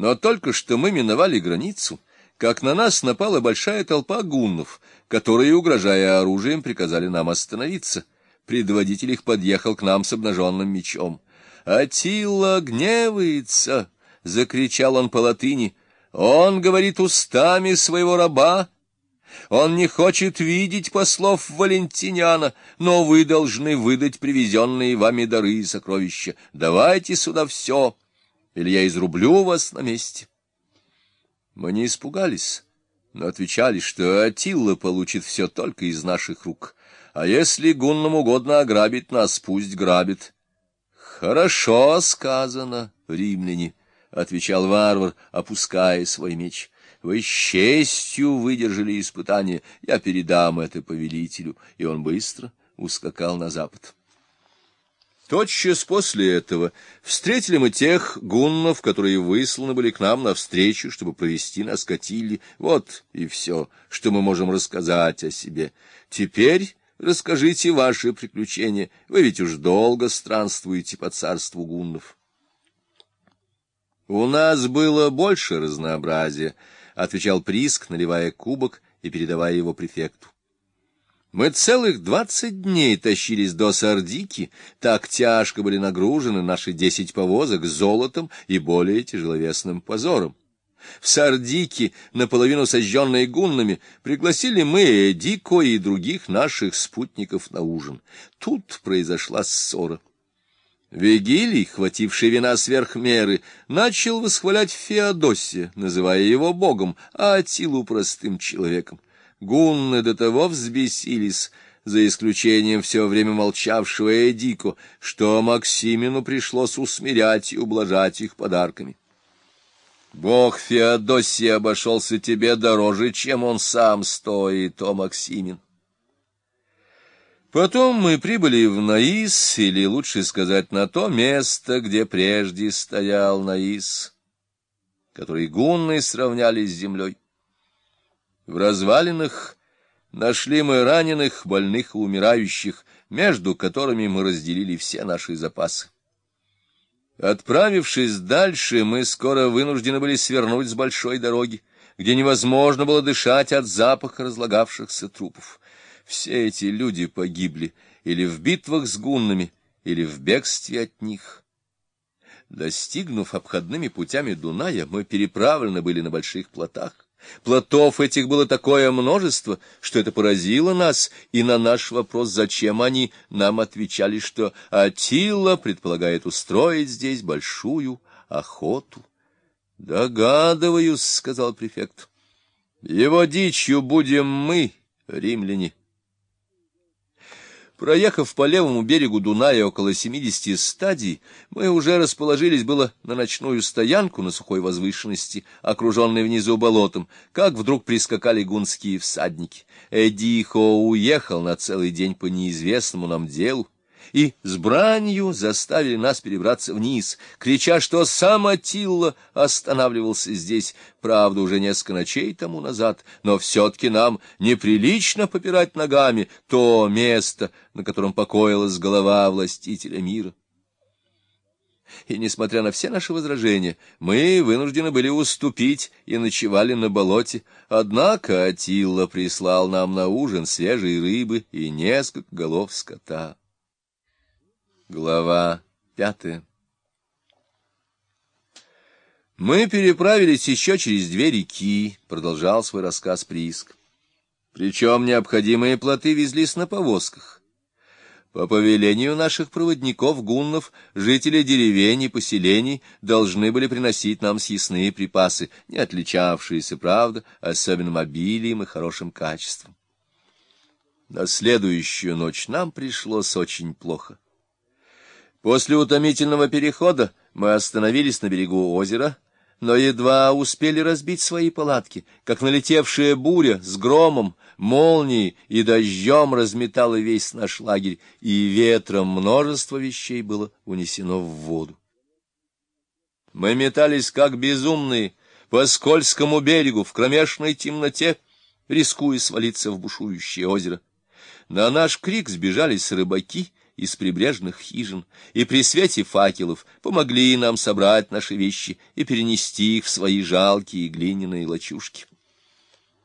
Но только что мы миновали границу, как на нас напала большая толпа гуннов, которые, угрожая оружием, приказали нам остановиться. Предводитель их подъехал к нам с обнаженным мечом. «Атилла гневается!» — закричал он по латыни. «Он говорит устами своего раба, он не хочет видеть послов Валентиняна, но вы должны выдать привезенные вами дары и сокровища. Давайте сюда все, или я изрублю вас на месте. Мы не испугались, но отвечали, что Атилла получит все только из наших рук. А если гуннам угодно ограбить нас, пусть грабит. — Хорошо сказано, римляне, — отвечал варвар, опуская свой меч. Вы с честью выдержали испытание, я передам это повелителю, и он быстро ускакал на запад. Тотчас после этого встретили мы тех гуннов, которые высланы были к нам навстречу, чтобы провести нас к Атилле. Вот и все, что мы можем рассказать о себе. Теперь расскажите ваши приключения, вы ведь уж долго странствуете по царству гуннов. У нас было больше разнообразия —— отвечал Приск, наливая кубок и передавая его префекту. Мы целых двадцать дней тащились до Сардики, так тяжко были нагружены наши десять повозок золотом и более тяжеловесным позором. В Сардике, наполовину сожженные гуннами, пригласили мы Эдико и других наших спутников на ужин. Тут произошла ссора. Вегилий, хвативший вина сверх меры, начал восхвалять Феодосия, называя его богом, а Атилу простым человеком. Гунны до того взбесились, за исключением все время молчавшего Эдико, что Максимину пришлось усмирять и ублажать их подарками. «Бог Феодосия обошелся тебе дороже, чем он сам стоит, о Максимин!» Потом мы прибыли в Наис, или лучше сказать, на то место, где прежде стоял Наис, который гунны сравняли с землей. В развалинах нашли мы раненых, больных и умирающих, между которыми мы разделили все наши запасы. Отправившись дальше, мы скоро вынуждены были свернуть с большой дороги, где невозможно было дышать от запаха разлагавшихся трупов. Все эти люди погибли или в битвах с гуннами, или в бегстве от них. Достигнув обходными путями Дуная, мы переправлены были на больших плотах. Плотов этих было такое множество, что это поразило нас, и на наш вопрос, зачем они, нам отвечали, что Атила предполагает устроить здесь большую охоту. — Догадываюсь, — сказал префект. — Его дичью будем мы, римляне. Проехав по левому берегу Дуная около семидесяти стадий, мы уже расположились было на ночную стоянку на сухой возвышенности, окруженной внизу болотом, как вдруг прискакали гунские всадники. Эдихо уехал на целый день по неизвестному нам делу, и с бранью заставили нас перебраться вниз, крича, что сам Атилла останавливался здесь, правда, уже несколько ночей тому назад, но все-таки нам неприлично попирать ногами то место, на котором покоилась голова властителя мира. И, несмотря на все наши возражения, мы вынуждены были уступить и ночевали на болоте. Однако Атилла прислал нам на ужин свежей рыбы и несколько голов скота. Глава пятая Мы переправились еще через две реки, продолжал свой рассказ Прииск. Причем необходимые плоты везлись на повозках. По повелению наших проводников-гуннов, жители деревень и поселений должны были приносить нам съестные припасы, не отличавшиеся, правда, особенным обилием и хорошим качеством. На следующую ночь нам пришлось очень плохо. После утомительного перехода мы остановились на берегу озера, но едва успели разбить свои палатки, как налетевшая буря с громом, молнией и дождем разметала весь наш лагерь, и ветром множество вещей было унесено в воду. Мы метались, как безумные, по скользкому берегу в кромешной темноте, рискуя свалиться в бушующее озеро. На наш крик сбежались рыбаки — из прибрежных хижин и при свете факелов помогли нам собрать наши вещи и перенести их в свои жалкие глиняные лачушки.